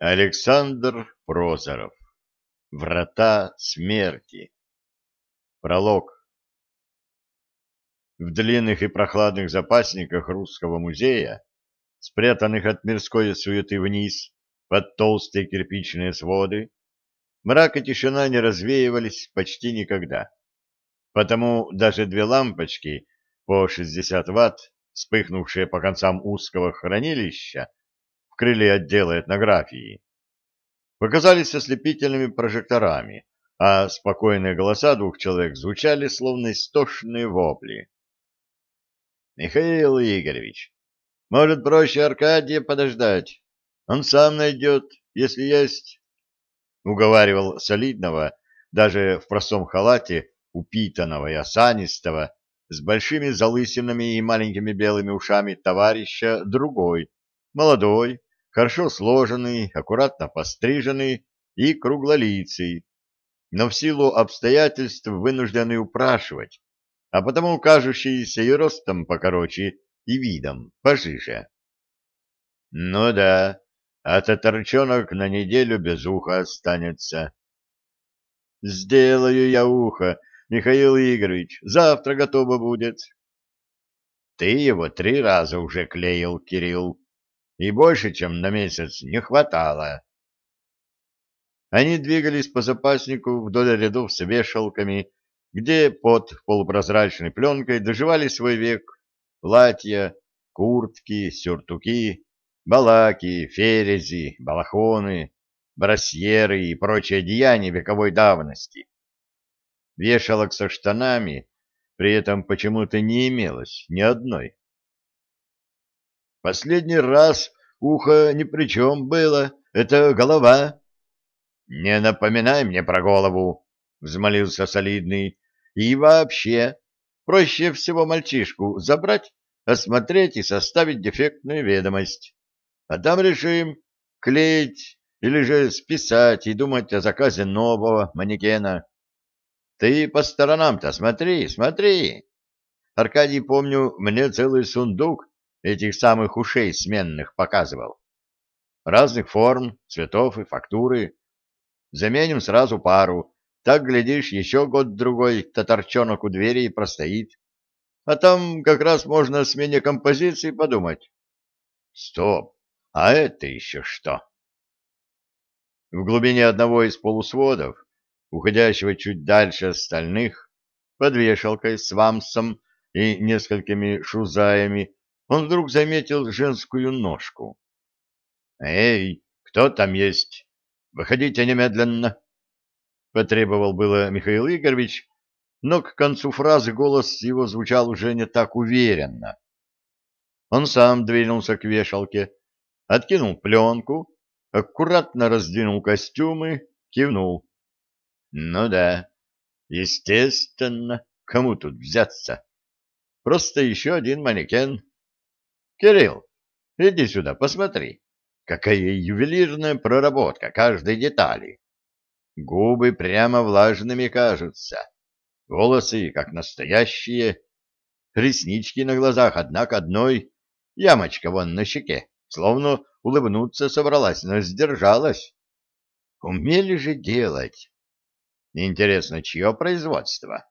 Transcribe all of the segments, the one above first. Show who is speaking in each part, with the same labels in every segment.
Speaker 1: Александр Прозоров. Врата смерти. Пролог. В длинных и прохладных запасниках Русского музея, спрятанных от мирской суеты вниз под толстые кирпичные своды, мрак и тишина не развеивались почти никогда. Потому даже две лампочки по 60 ватт, вспыхнувшие по концам узкого хранилища, крыле отдела этнографии, показались ослепительными прожекторами, а спокойные голоса двух человек звучали, словно истошные вопли. «Михаил Игоревич, может, проще Аркадия подождать? Он сам найдет, если есть...» Уговаривал солидного, даже в простом халате, упитанного и осанистого, с большими залысинами и маленькими белыми ушами товарища другой, молодой, хорошо сложенный, аккуратно постриженный и круглолицый, но в силу обстоятельств вынужденный упрашивать, а потому кажущийся и ростом покороче, и видом пожиже. Ну да, а татарчонок на неделю без уха останется. Сделаю я ухо, Михаил Игоревич, завтра готово будет. Ты его три раза уже клеил, Кирилл и больше, чем на месяц, не хватало. Они двигались по запаснику вдоль рядов с вешалками, где под полупрозрачной пленкой доживали свой век платья, куртки, сюртуки, балаки, ферези, балахоны, брасьеры и прочие деяния вековой давности. Вешалок со штанами при этом почему-то не имелось ни одной. Последний раз ухо ни при чем было, это голова. — Не напоминай мне про голову, — взмолился солидный. — И вообще, проще всего мальчишку забрать, осмотреть и составить дефектную ведомость. А там решим, клеить или же списать и думать о заказе нового манекена. Ты по сторонам-то смотри, смотри. Аркадий, помню, мне целый сундук этих самых ушей сменных показывал. Разных форм, цветов и фактуры. Заменим сразу пару. Так, глядишь, еще год-другой татарчонок у двери и простоит. А там как раз можно о смене композиции подумать. Стоп, а это еще что? В глубине одного из полусводов, уходящего чуть дальше остальных, под вешалкой с вамсом и несколькими шузаями, он вдруг заметил женскую ножку. «Эй, кто там есть? Выходите немедленно!» Потребовал было Михаил Игоревич, но к концу фразы голос его звучал уже не так уверенно. Он сам двинулся к вешалке, откинул пленку, аккуратно раздвинул костюмы, кивнул. «Ну да, естественно, кому тут взяться? Просто еще один манекен». Кирилл, иди сюда, посмотри. Какая ювелирная проработка каждой детали. Губы прямо влажными кажутся. Волосы, как настоящие. Реснички на глазах, однако одной. Ямочка вон на щеке. Словно улыбнуться собралась, но сдержалась. Умели же делать. Интересно, чье производство?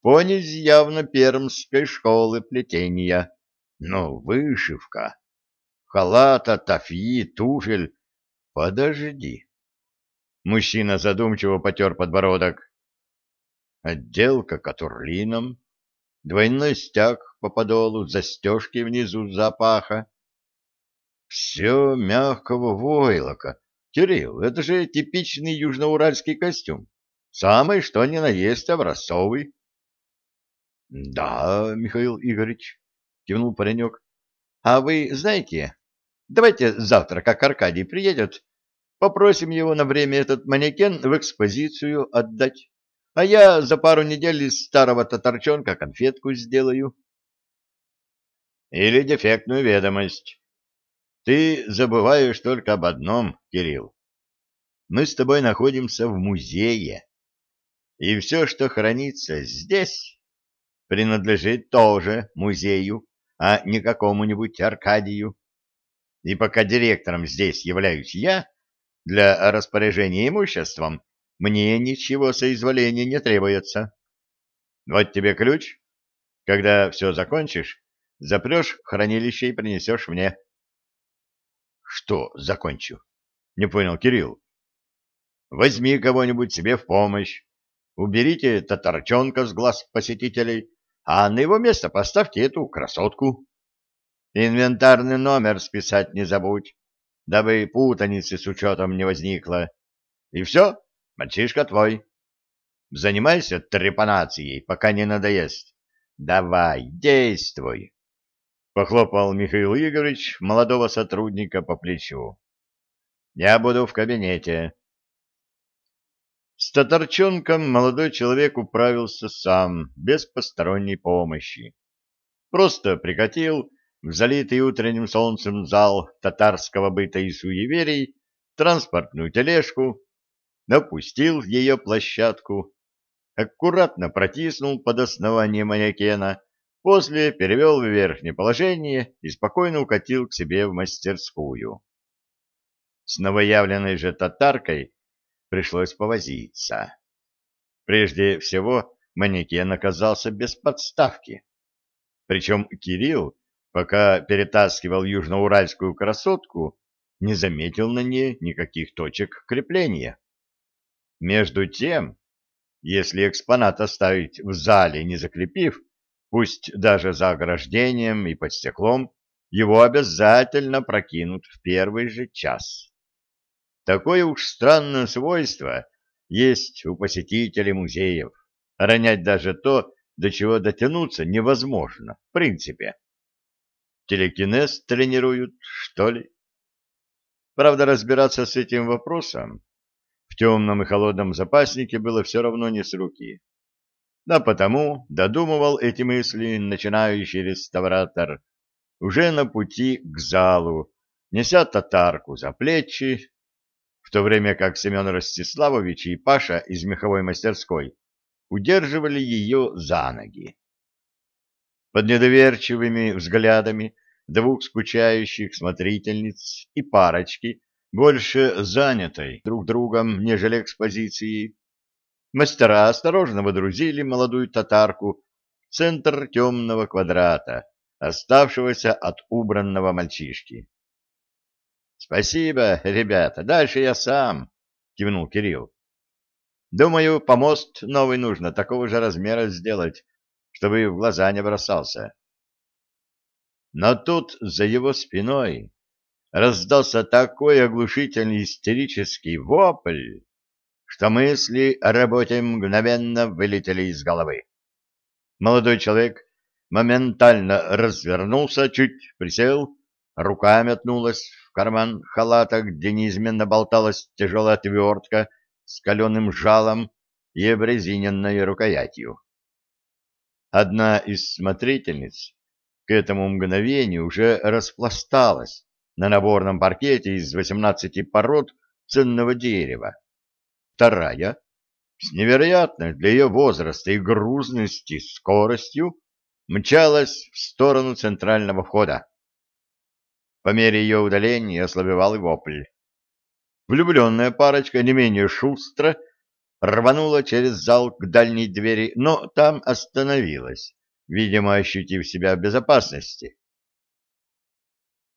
Speaker 1: Понизь явно пермской школы плетения но вышивка, халата, тафьи, туфель. Подожди. Мужчина задумчиво потер подбородок. Отделка катурлином, двойной стяг по подолу, застежки внизу запаха. Все мягкого войлока. Кирилл, это же типичный южноуральский костюм. Самый что ни на есть образцовый. — Да, Михаил Игоревич, — кивнул паренек. — А вы знаете, давайте завтра, как Аркадий приедет, попросим его на время этот манекен в экспозицию отдать, а я за пару недель из старого татарчонка конфетку сделаю. Или дефектную ведомость. Ты забываешь только об одном, Кирилл. Мы с тобой находимся в музее, и все, что хранится здесь, принадлежит тоже музею а не какому-нибудь Аркадию. И пока директором здесь являюсь я, для распоряжения имуществом мне ничего соизволения не требуется. Вот тебе ключ. Когда все закончишь, запрешь в хранилище и принесешь мне. — Что закончу? — не понял Кирилл. — Возьми кого-нибудь себе в помощь. Уберите татарчонка с глаз посетителей, а на его место поставьте эту красотку. Инвентарный номер списать не забудь, дабы путаницы с учетом не возникло. И все, мальчишка твой. Занимайся трепанацией, пока не надоест. Давай, действуй. Похлопал Михаил Игоревич молодого сотрудника по плечу. Я буду в кабинете. С татарчонком молодой человек управился сам, без посторонней помощи. Просто прикатил в залитый утренним солнцем зал татарского быта и суеверий транспортную тележку, напустил ее площадку, аккуратно протиснул под основание манекена, после перевел в верхнее положение и спокойно укатил к себе в мастерскую. С новоявленной же татаркой пришлось повозиться. Прежде всего, манекен оказался без подставки. Причем Кирилл, пока перетаскивал южноуральскую красотку, не заметил на ней никаких точек крепления. Между тем, если экспонат оставить в зале, не закрепив, пусть даже за ограждением и под стеклом, его обязательно прокинут в первый же час. Такое уж странное свойство есть у посетителей музеев. Ронять даже то, до чего дотянуться невозможно, в принципе. Телекинез тренируют, что ли? Правда, разбираться с этим вопросом в темном и холодном запаснике было все равно не с руки. Да потому додумывал эти мысли начинающий реставратор уже на пути к залу, неся татарку за плечи в то время как Семен Ростиславович и Паша из меховой мастерской удерживали ее за ноги. Под недоверчивыми взглядами двух скучающих смотрительниц и парочки, больше занятой друг другом, нежели экспозицией, мастера осторожно водрузили молодую татарку в центр темного квадрата, оставшегося от убранного мальчишки. Спасибо, ребята. Дальше я сам, кивнул Кирилл. Думаю, помост новый нужно такого же размера сделать, чтобы в глаза не бросался. Но тут за его спиной раздался такой оглушительный истерический вопль, что мысли о работе мгновенно вылетели из головы. Молодой человек моментально развернулся, чуть присел, рука метнулась карман халата, где неизменно болталась тяжелая отвертка с каленым жалом и обрезиненной рукоятью. Одна из смотрительниц к этому мгновению уже распласталась на наборном паркете из восемнадцати пород ценного дерева. Вторая, с невероятной для ее возраста и грузности скоростью, мчалась в сторону центрального входа. По мере ее удаления ослабевал и вопль. Влюбленная парочка не менее шустро рванула через зал к дальней двери, но там остановилась, видимо, ощутив себя в безопасности.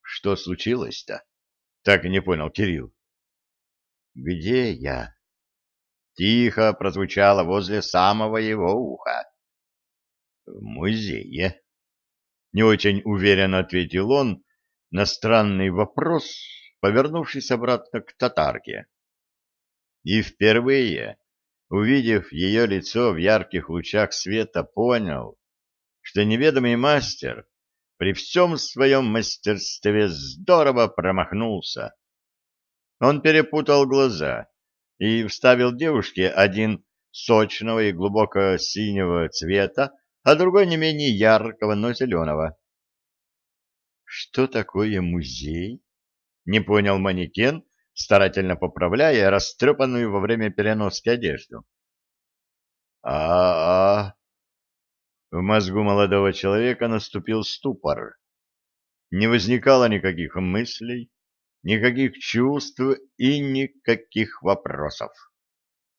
Speaker 1: Что случилось-то? Так и не понял Кирилл. Где я? Тихо прозвучало возле самого его уха. В музее. Не очень уверенно ответил он, на странный вопрос, повернувшись обратно к татарке. И впервые, увидев ее лицо в ярких лучах света, понял, что неведомый мастер при всем своем мастерстве здорово промахнулся. Он перепутал глаза и вставил девушке один сочного и глубоко синего цвета, а другой не менее яркого, но зеленого. Что такое музей? Не понял манекен, старательно поправляя растрепанную во время переноски одежду. А, -а, а В мозгу молодого человека наступил ступор. не возникало никаких мыслей, никаких чувств и никаких вопросов.